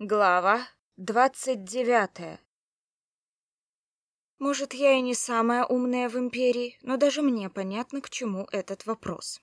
Глава двадцать девятая Может, я и не самая умная в Империи, но даже мне понятно, к чему этот вопрос.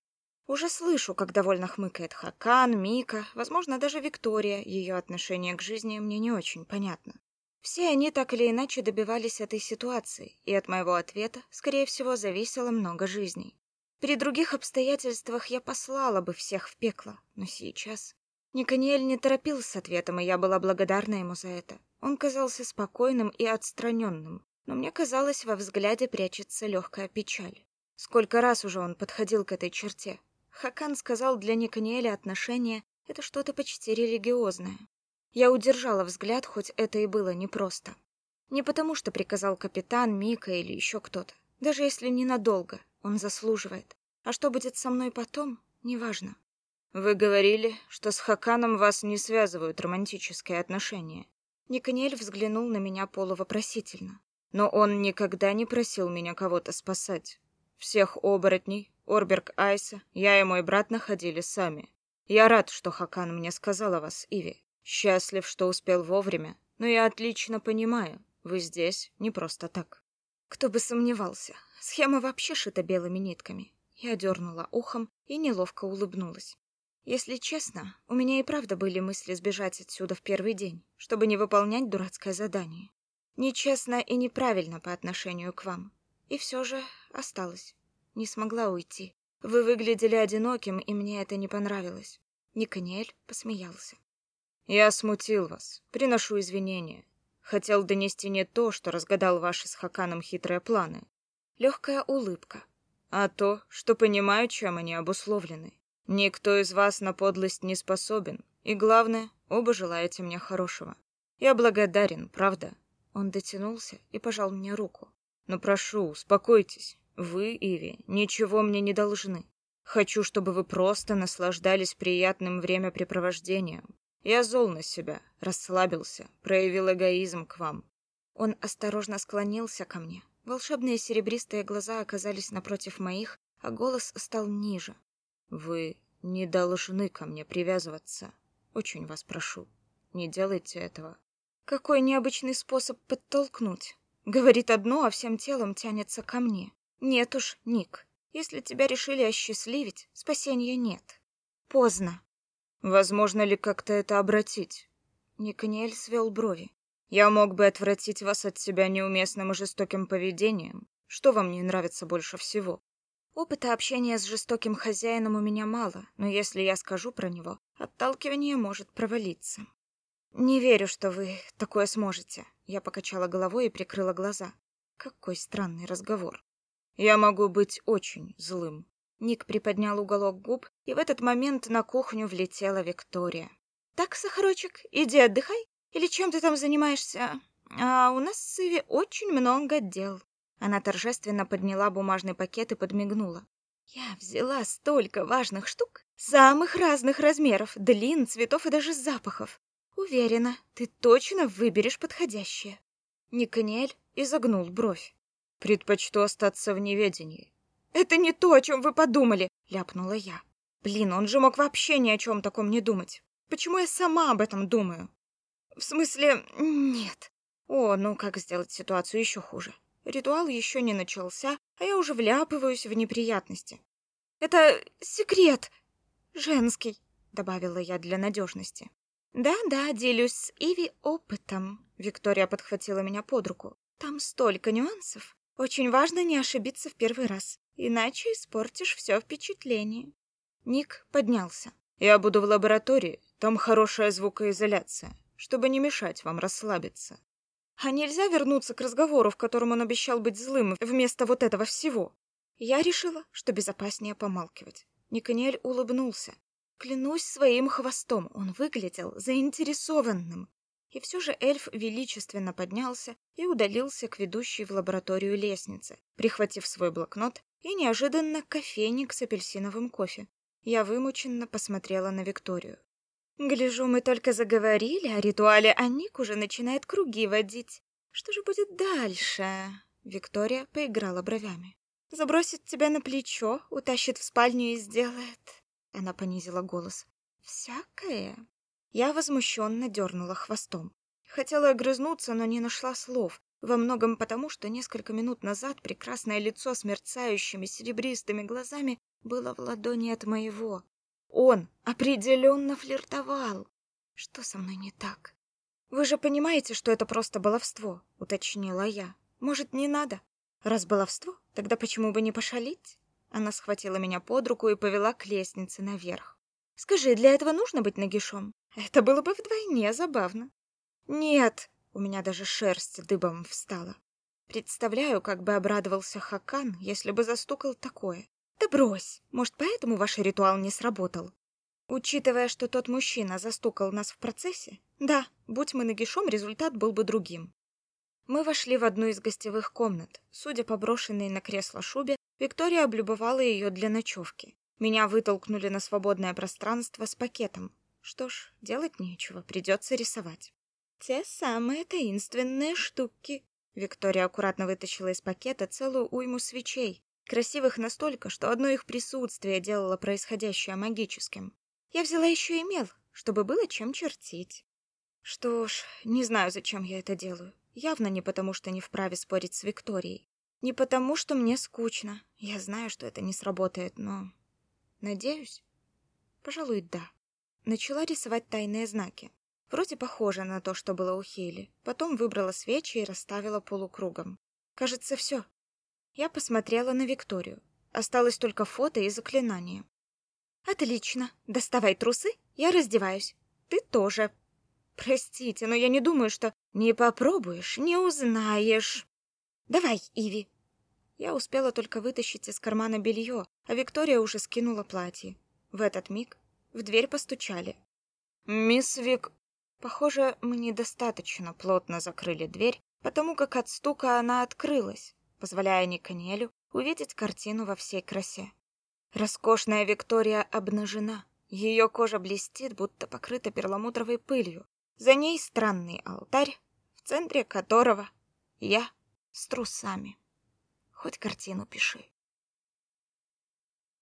Уже слышу, как довольно хмыкает Хакан, Мика, возможно, даже Виктория, ее отношение к жизни мне не очень понятно. Все они так или иначе добивались этой ситуации, и от моего ответа, скорее всего, зависело много жизней. При других обстоятельствах я послала бы всех в пекло, но сейчас... Никаниэль не торопился с ответом, и я была благодарна ему за это. Он казался спокойным и отстраненным, но мне казалось, во взгляде прячется легкая печаль. Сколько раз уже он подходил к этой черте. Хакан сказал, для Никаниэля отношения — это что-то почти религиозное. Я удержала взгляд, хоть это и было непросто. Не потому, что приказал капитан, Мика или еще кто-то. Даже если ненадолго, он заслуживает. А что будет со мной потом, неважно. Вы говорили, что с Хаканом вас не связывают романтические отношения. Никаниэль взглянул на меня полувопросительно. Но он никогда не просил меня кого-то спасать. Всех оборотней, Орберг Айса, я и мой брат находили сами. Я рад, что Хакан мне сказал о вас, Иви. Счастлив, что успел вовремя, но я отлично понимаю, вы здесь не просто так. Кто бы сомневался. Схема вообще шита белыми нитками. Я дернула ухом и неловко улыбнулась. Если честно, у меня и правда были мысли сбежать отсюда в первый день, чтобы не выполнять дурацкое задание. Нечестно и неправильно по отношению к вам. И все же осталось. Не смогла уйти. Вы выглядели одиноким, и мне это не понравилось. Никаниэль посмеялся. Я смутил вас. Приношу извинения. Хотел донести не то, что разгадал ваши с Хаканом хитрые планы. Легкая улыбка. А то, что понимаю, чем они обусловлены. Никто из вас на подлость не способен, и главное, оба желаете мне хорошего. Я благодарен, правда. Он дотянулся и пожал мне руку. Но прошу, успокойтесь. Вы, Иви, ничего мне не должны. Хочу, чтобы вы просто наслаждались приятным времяпрепровождением. Я зол на себя, расслабился, проявил эгоизм к вам. Он осторожно склонился ко мне. Волшебные серебристые глаза оказались напротив моих, а голос стал ниже. Вы не должны ко мне привязываться. Очень вас прошу, не делайте этого. Какой необычный способ подтолкнуть. Говорит одно, а всем телом тянется ко мне. Нет уж, Ник, если тебя решили осчастливить, спасения нет. Поздно. Возможно ли как-то это обратить? Никаниэль свел брови. Я мог бы отвратить вас от себя неуместным и жестоким поведением. Что вам не нравится больше всего? Опыта общения с жестоким хозяином у меня мало, но если я скажу про него, отталкивание может провалиться. Не верю, что вы такое сможете. Я покачала головой и прикрыла глаза. Какой странный разговор. Я могу быть очень злым. Ник приподнял уголок губ, и в этот момент на кухню влетела Виктория. Так, Сахарочек, иди отдыхай, или чем ты там занимаешься? А у нас с Иви очень много дел. Она торжественно подняла бумажный пакет и подмигнула. Я взяла столько важных штук, самых разных размеров, длин, цветов и даже запахов. Уверена, ты точно выберешь подходящее. Никаниэль изогнул бровь. Предпочту остаться в неведении. Это не то, о чем вы подумали, ляпнула я. Блин, он же мог вообще ни о чем таком не думать. Почему я сама об этом думаю? В смысле, нет. О, ну как сделать ситуацию еще хуже? Ритуал еще не начался, а я уже вляпываюсь в неприятности. Это секрет женский, добавила я для надежности. Да-да, делюсь с Иви опытом. Виктория подхватила меня под руку. Там столько нюансов. Очень важно не ошибиться в первый раз, иначе испортишь все впечатление. Ник поднялся. Я буду в лаборатории, там хорошая звукоизоляция, чтобы не мешать вам расслабиться. А нельзя вернуться к разговору, в котором он обещал быть злым, вместо вот этого всего? Я решила, что безопаснее помалкивать. Никаниэль улыбнулся. Клянусь своим хвостом, он выглядел заинтересованным. И все же эльф величественно поднялся и удалился к ведущей в лабораторию лестнице, прихватив свой блокнот и неожиданно кофейник с апельсиновым кофе. Я вымученно посмотрела на Викторию. Гляжу, мы только заговорили о ритуале, а Ник уже начинает круги водить. Что же будет дальше? Виктория поиграла бровями. Забросит тебя на плечо, утащит в спальню и сделает. Она понизила голос. Всякое. Я возмущенно дернула хвостом. Хотела огрызнуться, но не нашла слов, во многом потому, что несколько минут назад прекрасное лицо с мерцающими серебристыми глазами было в ладони от моего. Он определенно флиртовал. Что со мной не так? Вы же понимаете, что это просто баловство, уточнила я. Может, не надо? Раз баловство, тогда почему бы не пошалить? Она схватила меня под руку и повела к лестнице наверх. Скажи, для этого нужно быть нагишом? Это было бы вдвойне забавно. Нет, у меня даже шерсть дыбом встала. Представляю, как бы обрадовался Хакан, если бы застукал такое. Да брось, может, поэтому ваш ритуал не сработал? Учитывая, что тот мужчина застукал нас в процессе, да, будь мы нагишом, результат был бы другим. Мы вошли в одну из гостевых комнат. Судя по брошенной на кресло шубе, Виктория облюбовала ее для ночевки. Меня вытолкнули на свободное пространство с пакетом. Что ж, делать нечего, придется рисовать. Те самые таинственные штуки. Виктория аккуратно вытащила из пакета целую уйму свечей, красивых настолько, что одно их присутствие делало происходящее магическим. Я взяла еще и мел, чтобы было чем чертить. Что ж, не знаю, зачем я это делаю. Явно не потому, что не вправе спорить с Викторией. Не потому, что мне скучно. Я знаю, что это не сработает, но... Надеюсь? Пожалуй, да. Начала рисовать тайные знаки. Вроде похоже на то, что было у Хейли. Потом выбрала свечи и расставила полукругом. Кажется, все. Я посмотрела на Викторию. Осталось только фото и заклинание. Отлично. Доставай трусы, я раздеваюсь. Ты тоже. Простите, но я не думаю, что не попробуешь, не узнаешь. Давай, Иви. Я успела только вытащить из кармана белье, а Виктория уже скинула платье. В этот миг в дверь постучали. Мисс Вик Похоже, мы недостаточно плотно закрыли дверь, потому как от стука она открылась, позволяя Никанелю увидеть картину во всей красе. Роскошная Виктория обнажена. Ее кожа блестит, будто покрыта перламутровой пылью. За ней странный алтарь, в центре которого я с трусами. Хоть картину пиши.